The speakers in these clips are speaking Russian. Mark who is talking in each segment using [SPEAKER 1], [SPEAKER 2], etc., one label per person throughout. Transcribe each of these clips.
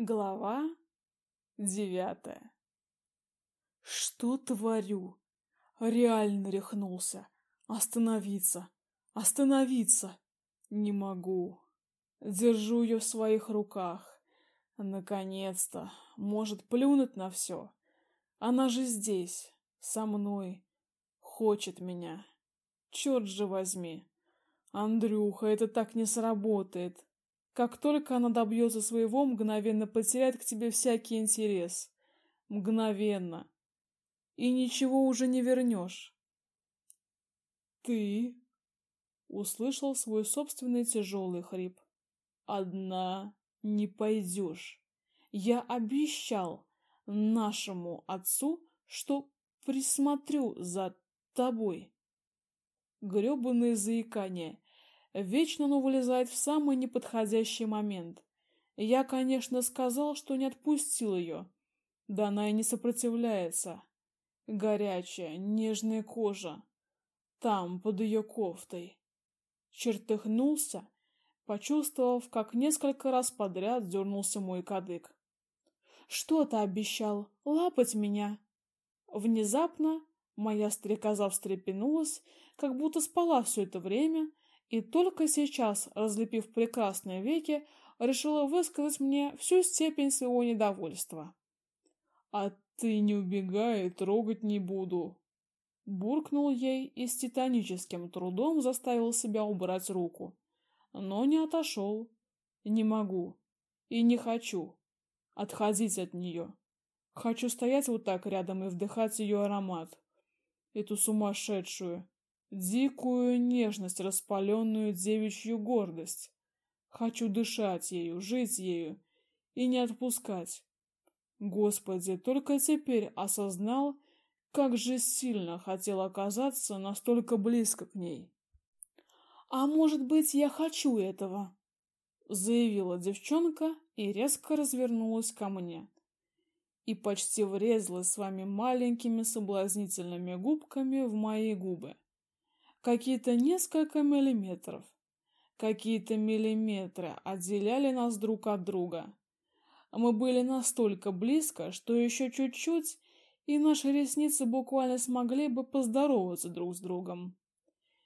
[SPEAKER 1] Глава девятая. Что творю? Реально рехнулся. Остановиться. Остановиться. Не могу. Держу ее в своих руках. Наконец-то. Может плюнуть на все. Она же здесь. Со мной. Хочет меня. Черт же возьми. Андрюха, это так не сработает. Как только она добьется своего, мгновенно потеряет к тебе всякий интерес. Мгновенно. И ничего уже не вернешь. Ты услышал свой собственный тяжелый хрип. Одна не пойдешь. Я обещал нашему отцу, что присмотрю за тобой. Грёбаное заикание. Вечно оно вылезает в самый неподходящий момент. Я, конечно, сказал, что не отпустил ее. Да она и не сопротивляется. Горячая, нежная кожа. Там, под ее кофтой. Чертыхнулся, почувствовав, как несколько раз подряд дернулся мой кадык. «Что ты обещал? Лапать меня?» Внезапно моя стрекоза встрепенулась, как будто спала все это время, и только сейчас, разлепив прекрасные веки, решила высказать мне всю степень своего недовольства. «А ты не убегай, трогать не буду!» Буркнул ей и с титаническим трудом заставил себя убрать руку. Но не отошел. Не могу. И не хочу. Отходить от нее. Хочу стоять вот так рядом и вдыхать ее аромат. Эту сумасшедшую, дикую нежность, распаленную девичью гордость. Хочу дышать ею, жить ею и не отпускать. Господи, только теперь осознал, как же сильно хотел оказаться настолько близко к ней. А может быть, я хочу этого, заявила девчонка и резко развернулась ко мне. И почти врезалась своими маленькими соблазнительными губками в мои губы какие-то несколько миллиметров. Какие-то миллиметры отделяли нас друг от друга. Мы были настолько близко, что еще чуть-чуть, и наши ресницы буквально смогли бы поздороваться друг с другом.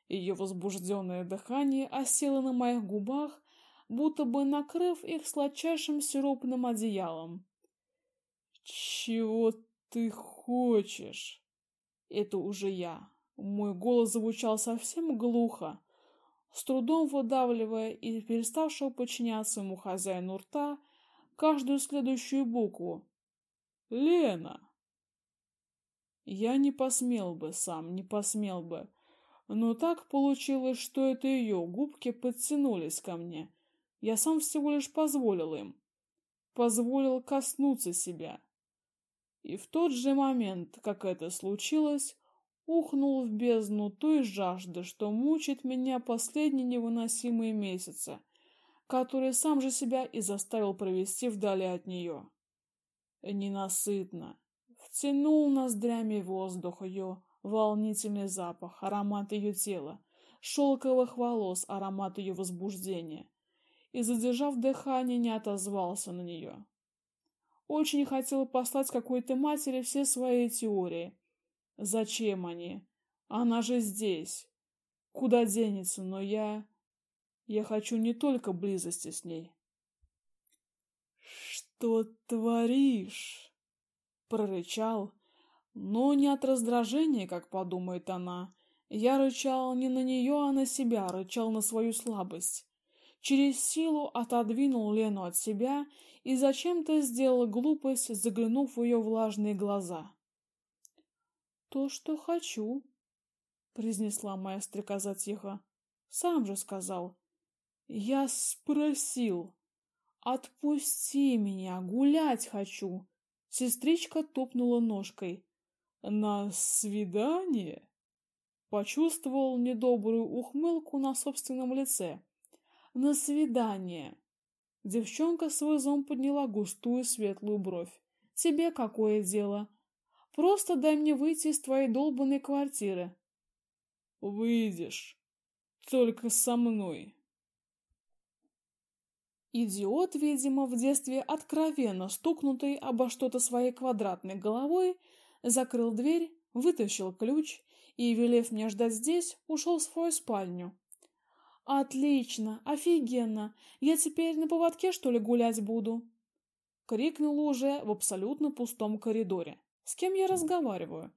[SPEAKER 1] Ее возбужденное дыхание осело на моих губах, будто бы накрыв их сладчайшим сиропным одеялом. «Чего ты хочешь?» Это уже я. Мой голос звучал совсем глухо, с трудом выдавливая и переставшего подчиняться ему хозяину рта каждую следующую букву. «Лена!» Я не посмел бы сам, не посмел бы. Но так получилось, что это ее губки подтянулись ко мне. Я сам всего лишь позволил им. Позволил коснуться себя. И в тот же момент, как это случилось, ухнул в бездну той жажды, что мучит меня последние невыносимые месяцы, которые сам же себя и заставил провести вдали от нее. Ненасытно. Втянул ноздрями воздух ее, волнительный запах, аромат ее тела, шелковых волос, аромат ее возбуждения, и, задержав дыхание, не отозвался на нее. Очень хотел послать какой-то матери все свои теории, Зачем они? Она же здесь. Куда денется, но я... Я хочу не только близости с ней. Что творишь? Прорычал, но не от раздражения, как подумает она. Я рычал не на нее, а на себя, рычал на свою слабость. Через силу отодвинул Лену от себя и зачем-то сделал глупость, заглянув в ее влажные глаза. То, что хочу, произнесла моя стрекоза тихо. Сам же сказал. Я спросил. Отпусти меня, гулять хочу. Сестричка топнула ножкой. На свидание? Почувствовал недобрую ухмылку на собственном лице. На свидание. Девчонка с вызовом подняла густую светлую бровь. Тебе какое дело? Просто дай мне выйти из твоей долбанной квартиры. Выйдешь. Только со мной. Идиот, видимо, в детстве откровенно стукнутый обо что-то своей квадратной головой, закрыл дверь, вытащил ключ и, велев мне ждать здесь, ушел в свою спальню. Отлично, офигенно. Я теперь на поводке что ли гулять буду? крикнула уже в абсолютно пустом коридоре. С кем я разговариваю?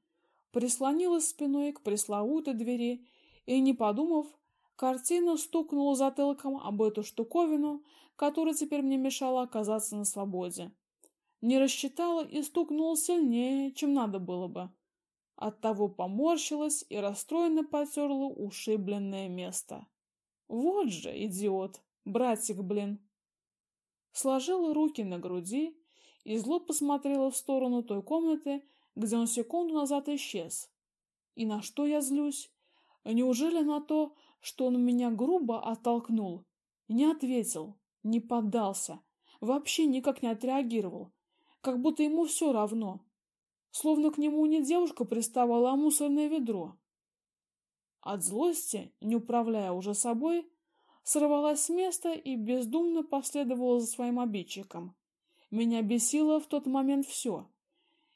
[SPEAKER 1] Прислонилась спиной к пресловутой двери и, не подумав, картина стукнула затылком об эту штуковину, которая теперь мне мешала оказаться на свободе. Не рассчитала и стукнула сильнее, чем надо было бы. Оттого поморщилась и расстроенно потерла ушибленное место. Вот же идиот, братик, блин. Сложила руки на груди и зло посмотрела в сторону той комнаты, где он секунду назад исчез. И на что я злюсь? Неужели на то, что он меня грубо оттолкнул? Не ответил, не поддался, вообще никак не отреагировал, как будто ему все равно. Словно к нему не девушка приставала, а мусорное ведро. От злости, не управляя уже собой, сорвалась с места и бездумно последовала за своим обидчиком. Меня бесило в тот момент все.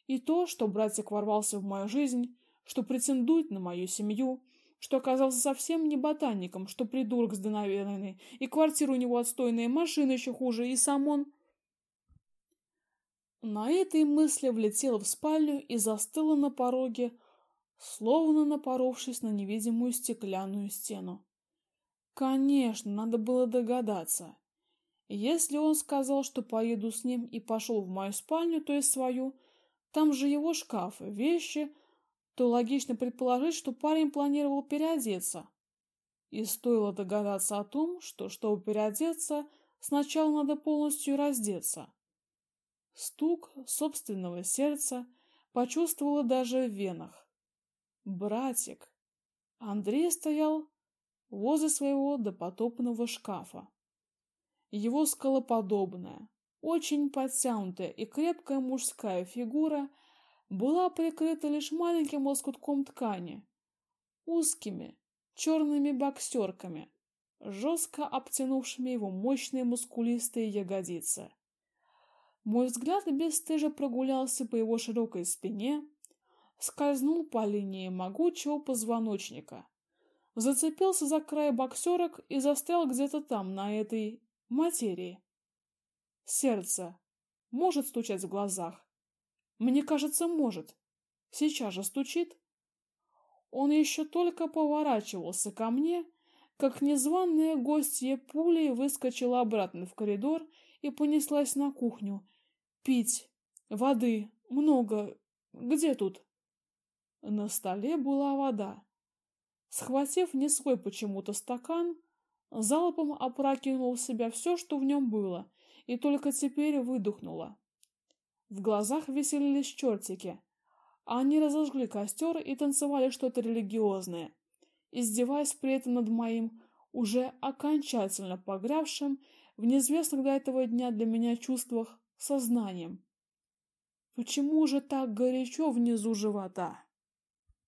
[SPEAKER 1] И то, что братик ворвался в мою жизнь, что претендует на мою семью, что оказался совсем не ботаником, что придурок здоровенный, и квартира у него отстойная, и машина еще хуже, и сам он... На этой мысли влетела в спальню и застыла на пороге, словно напоровшись на невидимую стеклянную стену. Конечно, надо было догадаться. Если он сказал, что поеду с ним и пошел в мою спальню, то есть свою, там же его шкаф, вещи, то логично предположить, что парень планировал переодеться. И стоило догадаться о том, что, чтобы переодеться, сначала надо полностью раздеться. Стук собственного сердца почувствовала даже в венах. Братик. Андрей стоял возле своего допотопного шкафа. Его скалоподобная, очень подтянутая и крепкая мужская фигура была прикрыта лишь маленьким лоскутком ткани, узкими черными боксерками, жестко обтянувшими его мощные мускулистые ягодицы. Мой взгляд бесстыже прогулялся по его широкой спине, скользнул по линии могучего позвоночника, зацепился за край боксерок и застрял где-то там, на этой материи. Сердце может стучать в глазах, мне кажется, может. Сейчас же стучит. Он еще только поворачивался ко мне, как незваная гостья пулей выскочила обратно в коридор и понеслась на кухню. Пить. Воды. Много. Где тут? На столе была вода. Схватив не свой почему-то стакан, залпом опрокинул в себя все, что в нем было, и только теперь выдохнула. В глазах веселились чертики. Они разожгли костер и танцевали что-то религиозное, издеваясь при этом над моим, уже окончательно погрявшим в неизвестных до этого дня для меня чувствах сознанием. Почему же так горячо внизу живота?